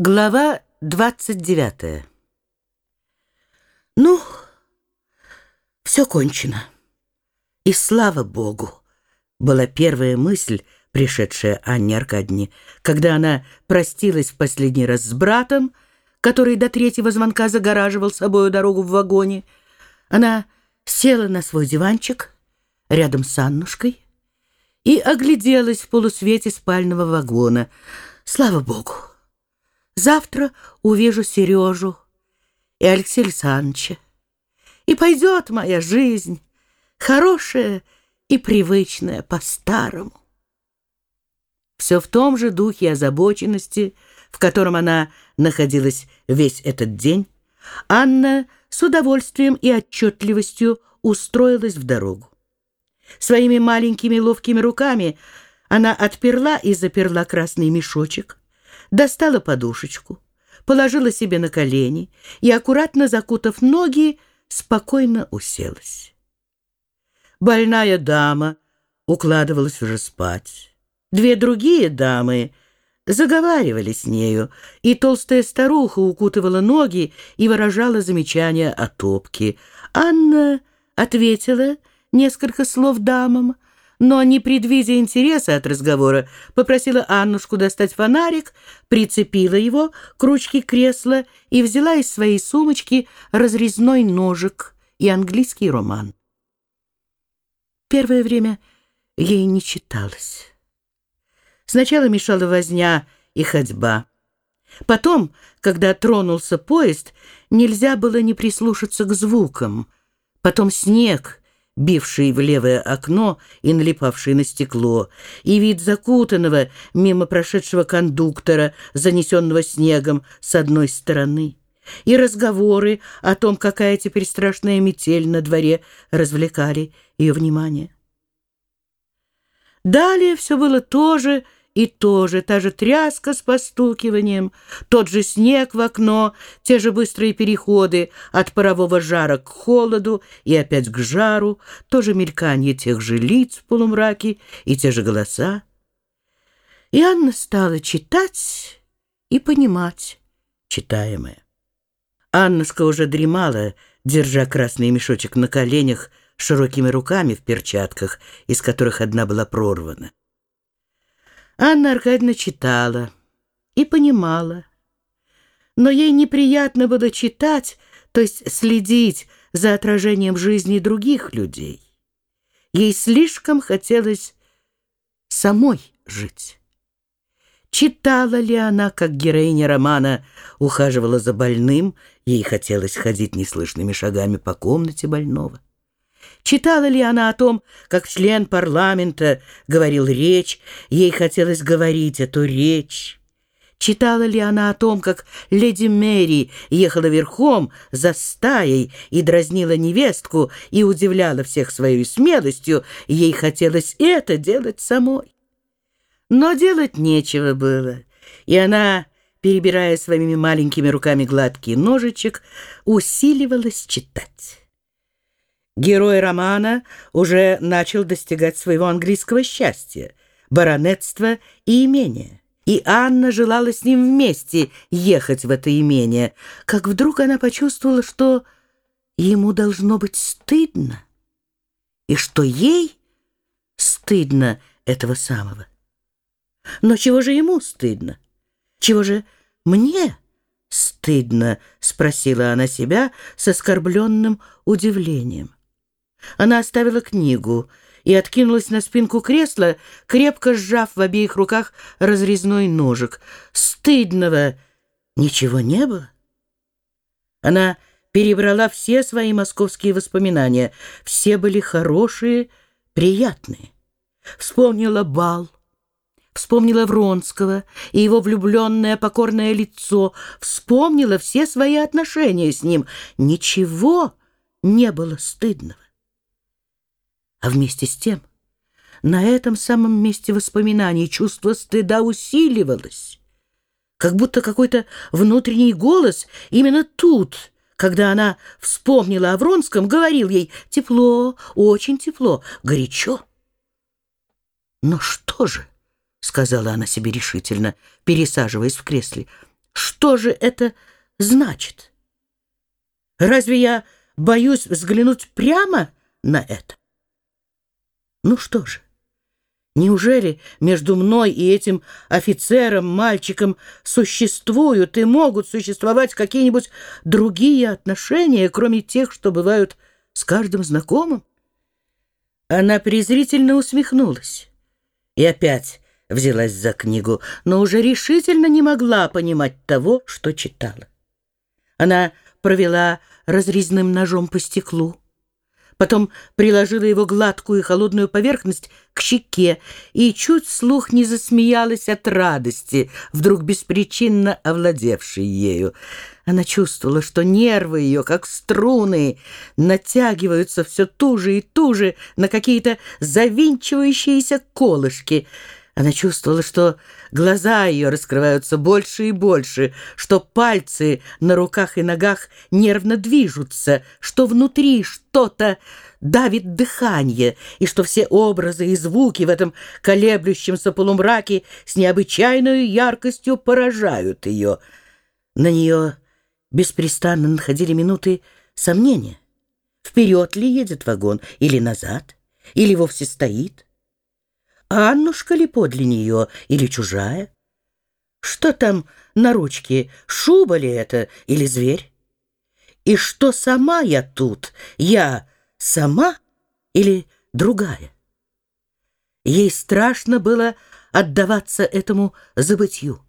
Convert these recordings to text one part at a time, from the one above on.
Глава 29 Ну, все кончено. И слава Богу, была первая мысль, пришедшая Анне Аркадьевне, когда она простилась в последний раз с братом, который до третьего звонка загораживал собою дорогу в вагоне. Она села на свой диванчик рядом с Аннушкой и огляделась в полусвете спального вагона. Слава Богу! Завтра увижу Сережу и Алексея Александровича. И пойдет моя жизнь, хорошая и привычная по-старому. Все в том же духе озабоченности, в котором она находилась весь этот день, Анна с удовольствием и отчетливостью устроилась в дорогу. Своими маленькими ловкими руками она отперла и заперла красный мешочек, достала подушечку, положила себе на колени и, аккуратно закутав ноги, спокойно уселась. Больная дама укладывалась уже спать. Две другие дамы заговаривали с нею, и толстая старуха укутывала ноги и выражала замечания о топке. Анна ответила несколько слов дамам, но, не предвидя интереса от разговора, попросила Аннушку достать фонарик, прицепила его к ручке кресла и взяла из своей сумочки разрезной ножик и английский роман. Первое время ей не читалось. Сначала мешала возня и ходьба. Потом, когда тронулся поезд, нельзя было не прислушаться к звукам. Потом снег — бивший в левое окно и налипавший на стекло, и вид закутанного мимо прошедшего кондуктора, занесенного снегом с одной стороны, и разговоры о том, какая теперь страшная метель на дворе, развлекали ее внимание. Далее все было то же, и тоже та же тряска с постукиванием, тот же снег в окно, те же быстрые переходы от парового жара к холоду и опять к жару, то же мельканье тех же лиц в полумраке и те же голоса. И Анна стала читать и понимать читаемое. Аннушка уже дремала, держа красный мешочек на коленях, широкими руками в перчатках, из которых одна была прорвана. Анна Аркадьевна читала и понимала. Но ей неприятно было читать, то есть следить за отражением жизни других людей. Ей слишком хотелось самой жить. Читала ли она, как героиня романа ухаживала за больным, ей хотелось ходить неслышными шагами по комнате больного. Читала ли она о том, как член парламента говорил речь, ей хотелось говорить эту речь? Читала ли она о том, как леди Мэри ехала верхом за стаей и дразнила невестку и удивляла всех своей смелостью, ей хотелось это делать самой? Но делать нечего было, и она, перебирая своими маленькими руками гладкий ножичек, усиливалась читать. Герой романа уже начал достигать своего английского счастья, баронетства и имения. И Анна желала с ним вместе ехать в это имение, как вдруг она почувствовала, что ему должно быть стыдно, и что ей стыдно этого самого. Но чего же ему стыдно? Чего же мне стыдно? Спросила она себя с оскорбленным удивлением. Она оставила книгу и откинулась на спинку кресла, крепко сжав в обеих руках разрезной ножик. Стыдного ничего не было. Она перебрала все свои московские воспоминания. Все были хорошие, приятные. Вспомнила бал, вспомнила Вронского и его влюбленное покорное лицо, вспомнила все свои отношения с ним. Ничего не было стыдного. А вместе с тем на этом самом месте воспоминаний чувство стыда усиливалось, как будто какой-то внутренний голос именно тут, когда она вспомнила о Вронском, говорил ей «тепло, очень тепло, горячо». «Но что же?» — сказала она себе решительно, пересаживаясь в кресле. Что же это значит? Разве я боюсь взглянуть прямо на это? Ну что же, неужели между мной и этим офицером, мальчиком существуют и могут существовать какие-нибудь другие отношения, кроме тех, что бывают с каждым знакомым? Она презрительно усмехнулась и опять взялась за книгу, но уже решительно не могла понимать того, что читала. Она провела разрезным ножом по стеклу, потом приложила его гладкую и холодную поверхность к щеке и чуть слух не засмеялась от радости, вдруг беспричинно овладевшей ею. Она чувствовала, что нервы ее, как струны, натягиваются все туже и туже на какие-то завинчивающиеся колышки — она чувствовала, что глаза ее раскрываются больше и больше, что пальцы на руках и ногах нервно движутся, что внутри что-то давит дыхание, и что все образы и звуки в этом колеблющемся полумраке с необычайной яркостью поражают ее. На нее беспрестанно находили минуты сомнения. Вперед ли едет вагон, или назад, или вовсе стоит? Аннушка ли подле нее или чужая? Что там на ручке, шуба ли это или зверь? И что сама я тут, я сама или другая? Ей страшно было отдаваться этому забытью,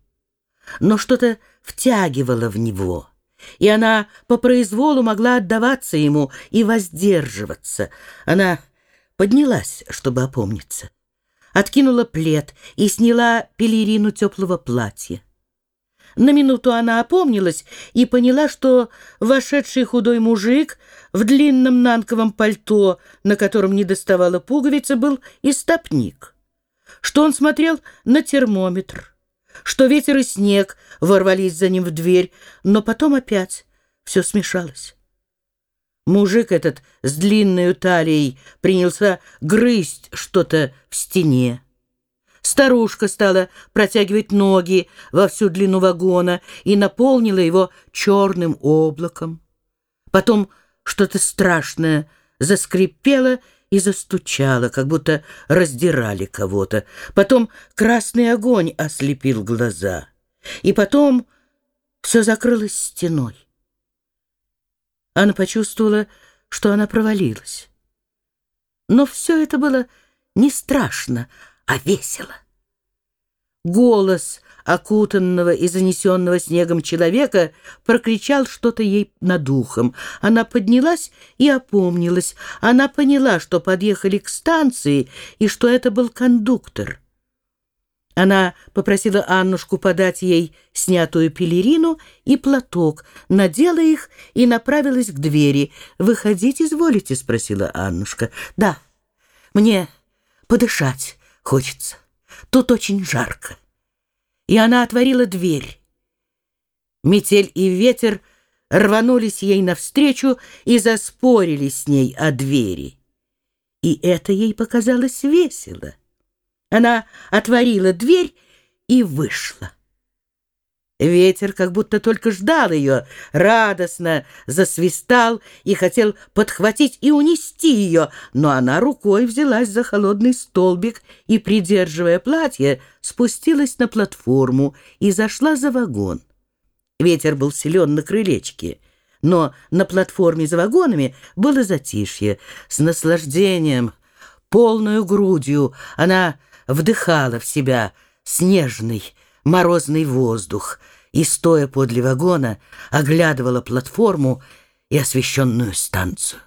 но что-то втягивало в него, и она по произволу могла отдаваться ему и воздерживаться. Она поднялась, чтобы опомниться откинула плед и сняла пелерину теплого платья. На минуту она опомнилась и поняла, что вошедший худой мужик в длинном нанковом пальто, на котором не доставала пуговицы, был истопник, что он смотрел на термометр, что ветер и снег ворвались за ним в дверь, но потом опять все смешалось. Мужик этот с длинной талией принялся грызть что-то в стене. Старушка стала протягивать ноги во всю длину вагона и наполнила его черным облаком. Потом что-то страшное заскрипело и застучало, как будто раздирали кого-то. Потом красный огонь ослепил глаза. И потом все закрылось стеной. Она почувствовала, что она провалилась. Но все это было не страшно, а весело. Голос окутанного и занесенного снегом человека прокричал что-то ей над ухом. Она поднялась и опомнилась. Она поняла, что подъехали к станции и что это был кондуктор. Она попросила Аннушку подать ей снятую пелерину и платок, надела их и направилась к двери. «Выходить изволите?» — спросила Аннушка. «Да, мне подышать хочется. Тут очень жарко». И она отворила дверь. Метель и ветер рванулись ей навстречу и заспорили с ней о двери. И это ей показалось весело. Она отворила дверь и вышла. Ветер как будто только ждал ее, радостно засвистал и хотел подхватить и унести ее, но она рукой взялась за холодный столбик и, придерживая платье, спустилась на платформу и зашла за вагон. Ветер был силен на крылечке, но на платформе за вагонами было затишье. С наслаждением, полную грудью она вдыхала в себя снежный морозный воздух и, стоя подле вагона, оглядывала платформу и освещенную станцию.